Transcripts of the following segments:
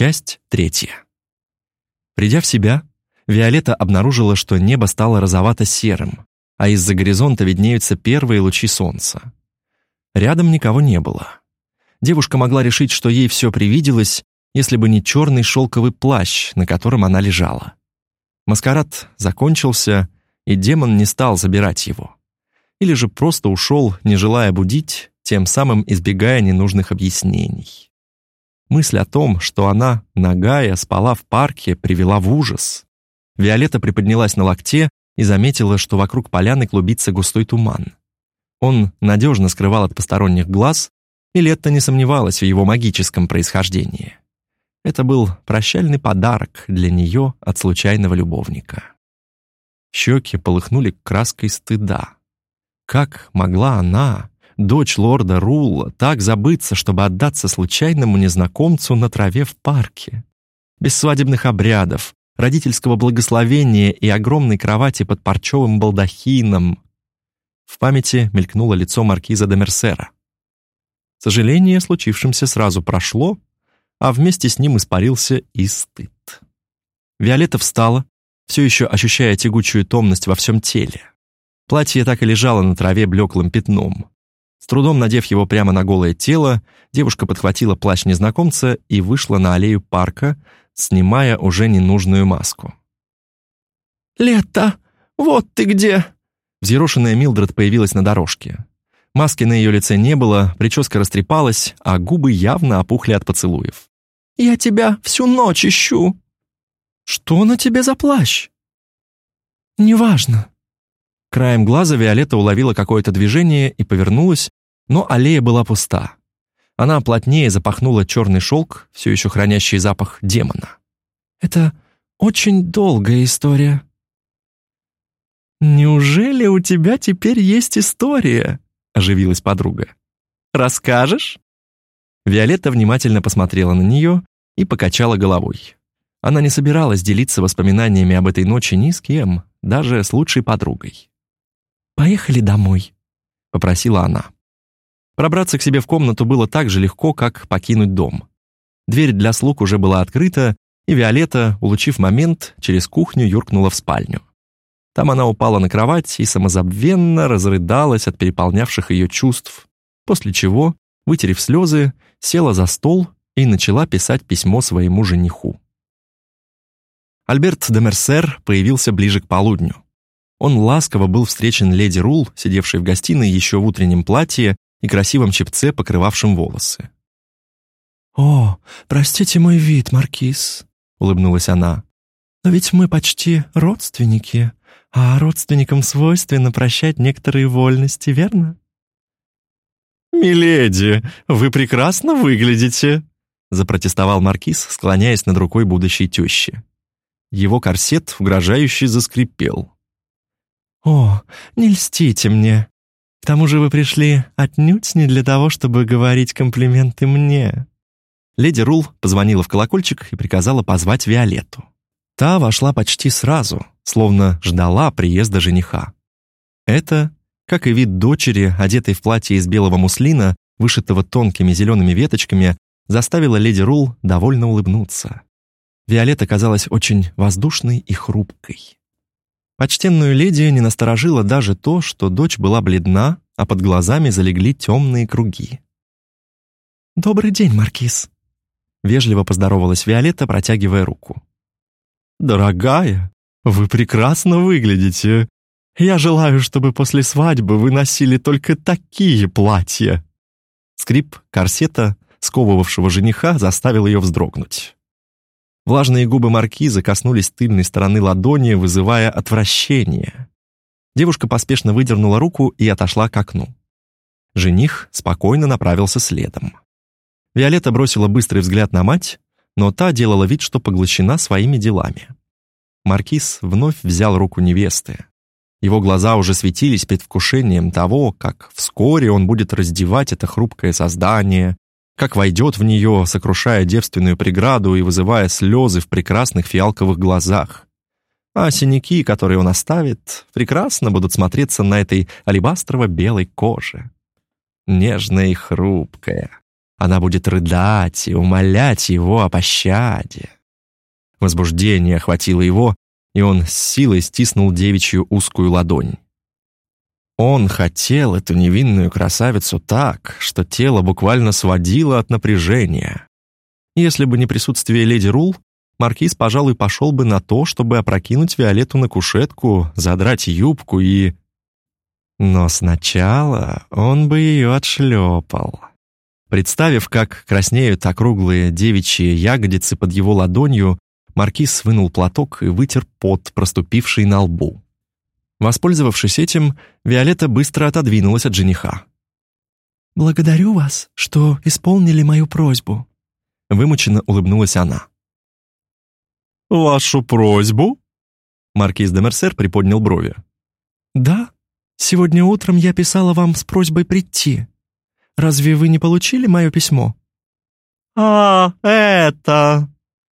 Часть третья. Придя в себя, Виолетта обнаружила, что небо стало розовато-серым, а из-за горизонта виднеются первые лучи солнца. Рядом никого не было. Девушка могла решить, что ей все привиделось, если бы не черный шелковый плащ, на котором она лежала. Маскарад закончился, и демон не стал забирать его. Или же просто ушел, не желая будить, тем самым избегая ненужных объяснений. Мысль о том, что она, нагая, спала в парке, привела в ужас. Виолетта приподнялась на локте и заметила, что вокруг поляны клубится густой туман. Он надежно скрывал от посторонних глаз, и Летта не сомневалась в его магическом происхождении. Это был прощальный подарок для нее от случайного любовника. Щеки полыхнули краской стыда. Как могла она, дочь лорда Рула, так забыться, чтобы отдаться случайному незнакомцу на траве в парке? Без свадебных обрядов, родительского благословения и огромной кровати под парчевым балдахином. В памяти мелькнуло лицо маркиза де Мерсера. Сожаление случившимся сразу прошло, а вместе с ним испарился и стыд. Виолетта встала, все еще ощущая тягучую томность во всем теле. Платье так и лежало на траве блеклым пятном. С трудом надев его прямо на голое тело, девушка подхватила плащ незнакомца и вышла на аллею парка, снимая уже ненужную маску. «Лето, вот ты где!» Взъерошенная Милдред появилась на дорожке. Маски на ее лице не было, прическа растрепалась, а губы явно опухли от поцелуев. «Я тебя всю ночь ищу!» «Что на тебе за плащ?» «Неважно». Краем глаза Виолетта уловила какое-то движение и повернулась, но аллея была пуста. Она плотнее запахнула черный шелк, все еще хранящий запах демона. «Это очень долгая история». «Неужели у тебя теперь есть история?» — оживилась подруга. «Расскажешь?» Виолетта внимательно посмотрела на нее и покачала головой. Она не собиралась делиться воспоминаниями об этой ночи ни с кем, даже с лучшей подругой. «Поехали домой», — попросила она. Пробраться к себе в комнату было так же легко, как покинуть дом. Дверь для слуг уже была открыта, и Виолетта, улучив момент, через кухню юркнула в спальню. Там она упала на кровать и самозабвенно разрыдалась от переполнявших ее чувств, после чего, вытерев слезы, села за стол и начала писать письмо своему жениху. Альберт де Мерсер появился ближе к полудню. Он ласково был встречен леди Рул, сидевшей в гостиной еще в утреннем платье и красивом чепце, покрывавшем волосы. «О, простите мой вид, Маркиз», — улыбнулась она. «Но ведь мы почти родственники, а родственникам свойственно прощать некоторые вольности, верно?» «Миледи, вы прекрасно выглядите», — запротестовал Маркиз, склоняясь над рукой будущей тещи. Его корсет угрожающе заскрипел. «О, не льстите мне. К тому же вы пришли отнюдь не для того, чтобы говорить комплименты мне». Леди Рул позвонила в колокольчик и приказала позвать Виолетту. Та вошла почти сразу, словно ждала приезда жениха. Это, как и вид дочери, одетой в платье из белого муслина, вышитого тонкими зелеными веточками, заставило леди Рул довольно улыбнуться. Виолетта казалась очень воздушной и хрупкой. Почтенную леди не насторожило даже то, что дочь была бледна, а под глазами залегли темные круги. «Добрый день, Маркиз!» Вежливо поздоровалась Виолетта, протягивая руку. «Дорогая, вы прекрасно выглядите. Я желаю, чтобы после свадьбы вы носили только такие платья». Скрип корсета, сковывавшего жениха, заставил ее вздрогнуть. Влажные губы маркиза коснулись тыльной стороны ладони, вызывая отвращение. Девушка поспешно выдернула руку и отошла к окну. Жених спокойно направился следом. Виолетта бросила быстрый взгляд на мать, но та делала вид, что поглощена своими делами. Маркиз вновь взял руку невесты. Его глаза уже светились предвкушением того, как вскоре он будет раздевать это хрупкое создание, как войдет в нее, сокрушая девственную преграду и вызывая слезы в прекрасных фиалковых глазах. А синяки, которые он оставит, прекрасно будут смотреться на этой алебастрово-белой коже. Нежная и хрупкая. Она будет рыдать и умолять его о пощаде. Возбуждение охватило его, и он с силой стиснул девичью узкую ладонь. Он хотел эту невинную красавицу так, что тело буквально сводило от напряжения. Если бы не присутствие леди Рул, Маркиз, пожалуй, пошел бы на то, чтобы опрокинуть Виолетту на кушетку, задрать юбку и... Но сначала он бы ее отшлепал. Представив, как краснеют округлые девичьи ягодицы под его ладонью, Маркиз вынул платок и вытер пот, проступивший на лбу. Воспользовавшись этим, Виолетта быстро отодвинулась от жениха. «Благодарю вас, что исполнили мою просьбу», — вымученно улыбнулась она. «Вашу просьбу?» Маркиз де Мерсер приподнял брови. «Да, сегодня утром я писала вам с просьбой прийти. Разве вы не получили мое письмо?» «А, это...»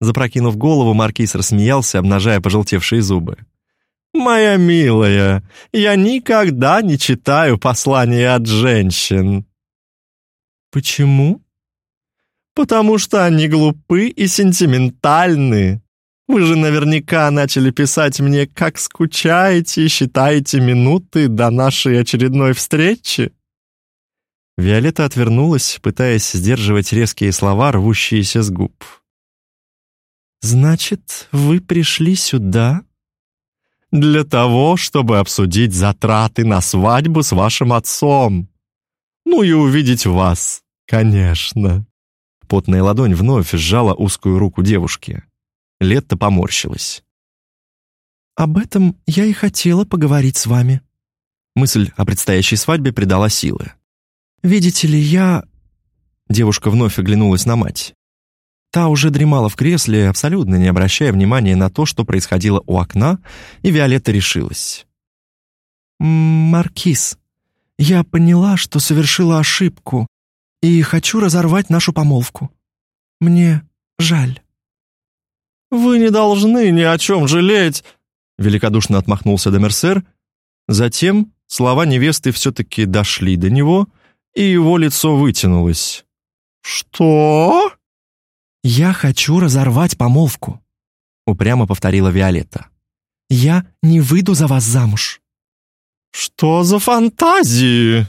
Запрокинув голову, Маркиз рассмеялся, обнажая пожелтевшие зубы. «Моя милая, я никогда не читаю послания от женщин». «Почему?» «Потому что они глупы и сентиментальны. Вы же наверняка начали писать мне, как скучаете и считаете минуты до нашей очередной встречи». Виолетта отвернулась, пытаясь сдерживать резкие слова, рвущиеся с губ. «Значит, вы пришли сюда?» «Для того, чтобы обсудить затраты на свадьбу с вашим отцом. Ну и увидеть вас, конечно». Потная ладонь вновь сжала узкую руку девушки. Летта поморщилась. «Об этом я и хотела поговорить с вами». Мысль о предстоящей свадьбе придала силы. «Видите ли, я...» Девушка вновь оглянулась на мать. Та уже дремала в кресле, абсолютно не обращая внимания на то, что происходило у окна, и Виолетта решилась. «Маркиз, я поняла, что совершила ошибку, и хочу разорвать нашу помолвку. Мне жаль». «Вы не должны ни о чем жалеть», — великодушно отмахнулся Демерсер. Затем слова невесты все-таки дошли до него, и его лицо вытянулось. «Что?» «Я хочу разорвать помолвку», — упрямо повторила Виолетта. «Я не выйду за вас замуж». «Что за фантазии?»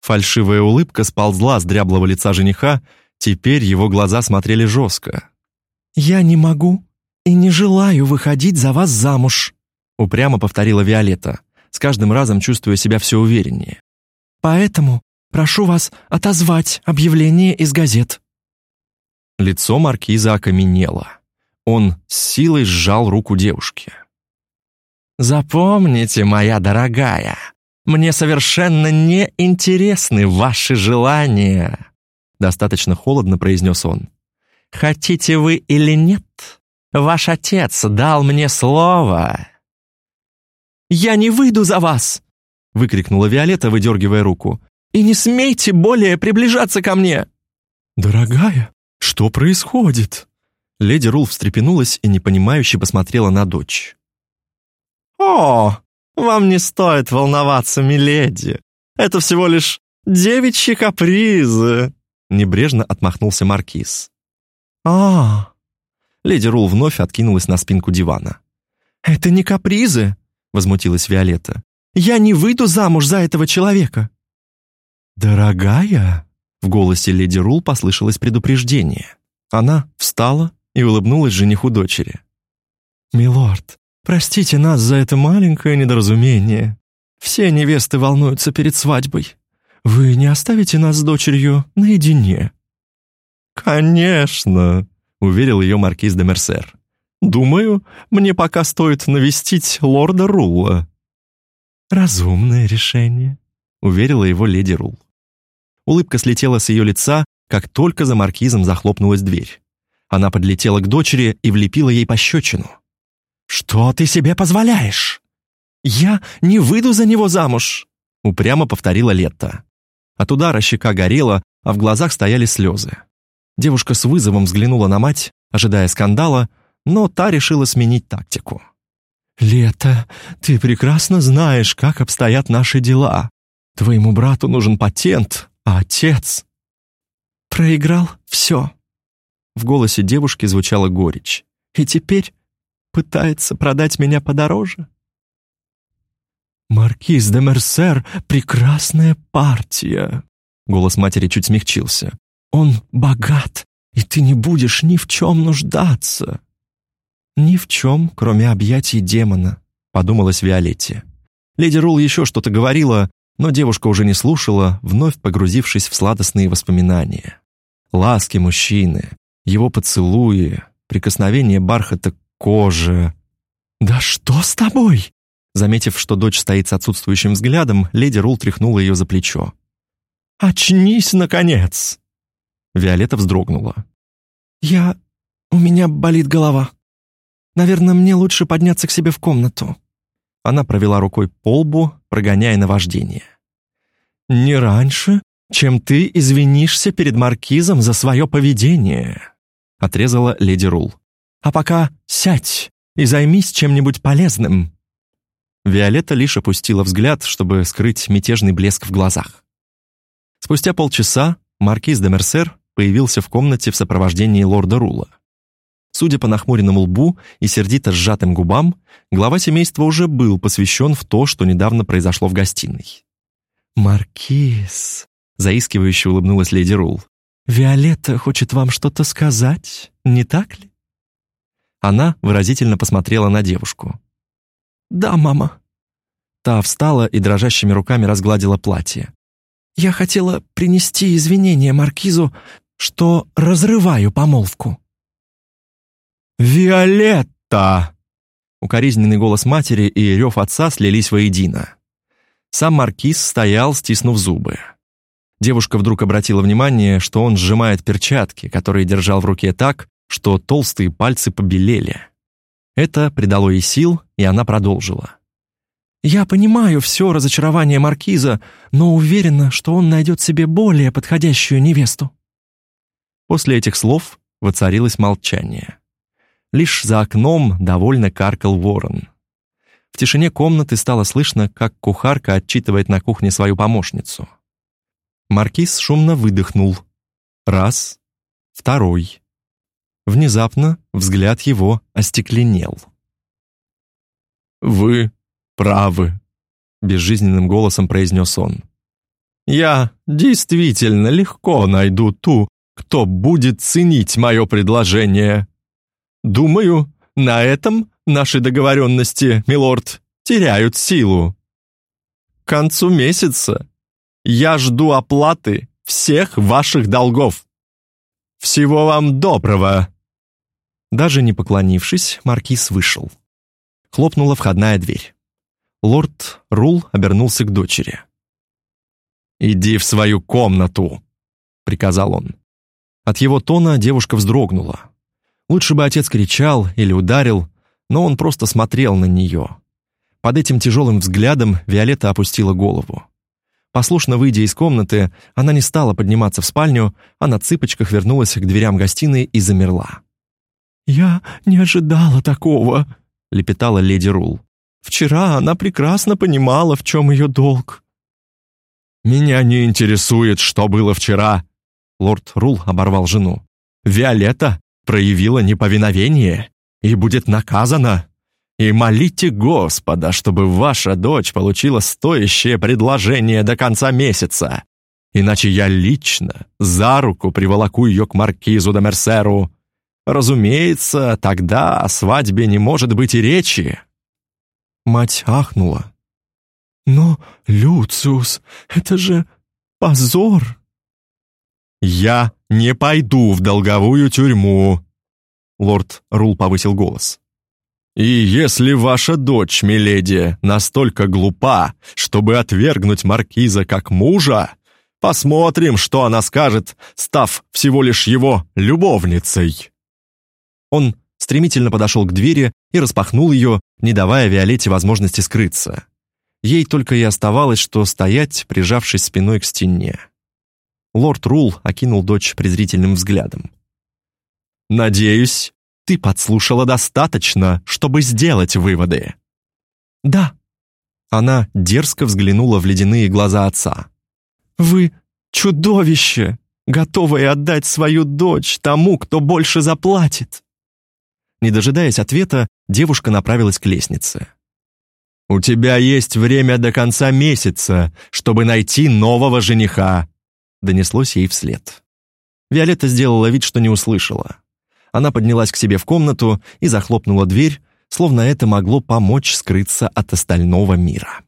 Фальшивая улыбка сползла с дряблого лица жениха, теперь его глаза смотрели жестко. «Я не могу и не желаю выходить за вас замуж», упрямо повторила Виолетта, с каждым разом чувствуя себя все увереннее. «Поэтому прошу вас отозвать объявление из газет». Лицо маркиза окаменело. Он с силой сжал руку девушки. «Запомните, моя дорогая, мне совершенно не интересны ваши желания», достаточно холодно произнес он. «Хотите вы или нет, ваш отец дал мне слово». «Я не выйду за вас!» выкрикнула Виолетта, выдергивая руку. «И не смейте более приближаться ко мне!» «Дорогая, что происходит?» Леди Рул встрепенулась и непонимающе посмотрела на дочь. «О, вам не стоит волноваться, миледи. Это всего лишь девичьи капризы», — небрежно отмахнулся Маркиз. а Леди Рул вновь откинулась на спинку дивана. «Это не капризы», — возмутилась Виолетта. «Я не выйду замуж за этого человека». «Дорогая», в голосе леди Рул послышалось предупреждение. Она встала и улыбнулась жениху дочери. «Милорд, простите нас за это маленькое недоразумение. Все невесты волнуются перед свадьбой. Вы не оставите нас с дочерью наедине?» «Конечно», — уверил ее маркиз де Мерсер. «Думаю, мне пока стоит навестить лорда Рула». «Разумное решение», — уверила его леди Рул. Улыбка слетела с ее лица, как только за маркизом захлопнулась дверь. Она подлетела к дочери и влепила ей пощечину. «Что ты себе позволяешь? Я не выйду за него замуж!» упрямо повторила Летта. От удара щека горела, а в глазах стояли слезы. Девушка с вызовом взглянула на мать, ожидая скандала, но та решила сменить тактику. «Лето, ты прекрасно знаешь, как обстоят наши дела. Твоему брату нужен патент, отец...» проиграл все». В голосе девушки звучала горечь. «И теперь пытается продать меня подороже?» «Маркиз де Мерсер — прекрасная партия!» Голос матери чуть смягчился. «Он богат, и ты не будешь ни в чем нуждаться!» «Ни в чем, кроме объятий демона», — подумалась Виолетте. Леди Рул еще что-то говорила, но девушка уже не слушала, вновь погрузившись в сладостные воспоминания. Ласки мужчины, его поцелуи, прикосновение бархата к коже. «Да что с тобой?» Заметив, что дочь стоит с отсутствующим взглядом, леди Рул тряхнула ее за плечо. «Очнись, наконец!» Виолетта вздрогнула. «Я... у меня болит голова. Наверное, мне лучше подняться к себе в комнату». Она провела рукой по лбу, прогоняя наваждение. «Не раньше, чем ты извинишься перед маркизом за свое поведение», отрезала леди Рул. «А пока сядь и займись чем-нибудь полезным». Виолетта лишь опустила взгляд, чтобы скрыть мятежный блеск в глазах. Спустя полчаса маркиз де Мерсер появился в комнате в сопровождении лорда Рула. Судя по нахмуренному лбу и сердито сжатым губам, глава семейства уже был посвящен в то, что недавно произошло в гостиной. «Маркиз», — заискивающе улыбнулась леди Рул, «Виолетта хочет вам что-то сказать, не так ли?» Она выразительно посмотрела на девушку. «Да, мама». Та встала и дрожащими руками разгладила платье. «Я хотела принести извинения Маркизу, что разрываю помолвку». «Виолетта!» Укоризненный голос матери и рев отца слились воедино. Сам Маркиз стоял, стиснув зубы. Девушка вдруг обратила внимание, что он сжимает перчатки, которые держал в руке так, что толстые пальцы побелели. Это придало ей сил, и она продолжила. «Я понимаю все разочарование Маркиза, но уверена, что он найдет себе более подходящую невесту». После этих слов воцарилось молчание. Лишь за окном довольно каркал ворон. В тишине комнаты стало слышно, как кухарка отчитывает на кухне свою помощницу. Маркиз шумно выдохнул. Раз, второй. Внезапно взгляд его остекленел. «Вы правы», — безжизненным голосом произнес он. «Я действительно легко найду ту, кто будет ценить мое предложение. Думаю, на этом наши договоренности, милорд, теряют силу. К концу месяца я жду оплаты всех ваших долгов. Всего вам доброго!» Даже не поклонившись, маркиз вышел. Хлопнула входная дверь. Лорд Рул обернулся к дочери. «Иди в свою комнату», — приказал он. От его тона девушка вздрогнула. Лучше бы отец кричал или ударил, но он просто смотрел на нее. Под этим тяжелым взглядом Виолетта опустила голову. Послушно выйдя из комнаты, она не стала подниматься в спальню, а на цыпочках вернулась к дверям гостиной и замерла. «Я не ожидала такого», — лепетала леди Рул. «Вчера она прекрасно понимала, в чем ее долг». «Меня не интересует, что было вчера», — лорд Рул оборвал жену. «Виолетта проявила неповиновение и будет наказана. И молите Господа, чтобы ваша дочь получила стоящее предложение до конца месяца. Иначе я лично за руку приволоку ее к маркизу де Мерсеру. Разумеется, тогда о свадьбе не может быть и речи». Мать ахнула. «Но, Люциус, это же позор!» «Я не пойду в долговую тюрьму!» Лорд Рул повысил голос. «И если ваша дочь, миледи, настолько глупа, чтобы отвергнуть маркиза как мужа, посмотрим, что она скажет, став всего лишь его любовницей!» Он стремительно подошел к двери и распахнул ее, не давая Виолетте возможности скрыться. Ей только и оставалось, что стоять, прижавшись спиной к стене. Лорд Рул окинул дочь презрительным взглядом. «Надеюсь, ты подслушала достаточно, чтобы сделать выводы». «Да». Она дерзко взглянула в ледяные глаза отца. «Вы чудовище! готовая отдать свою дочь тому, кто больше заплатит. Не дожидаясь ответа, девушка направилась к лестнице. «У тебя есть время до конца месяца, чтобы найти нового жениха», донеслось ей вслед. Виолетта сделала вид, что не услышала. Она поднялась к себе в комнату и захлопнула дверь, словно это могло помочь скрыться от остального мира.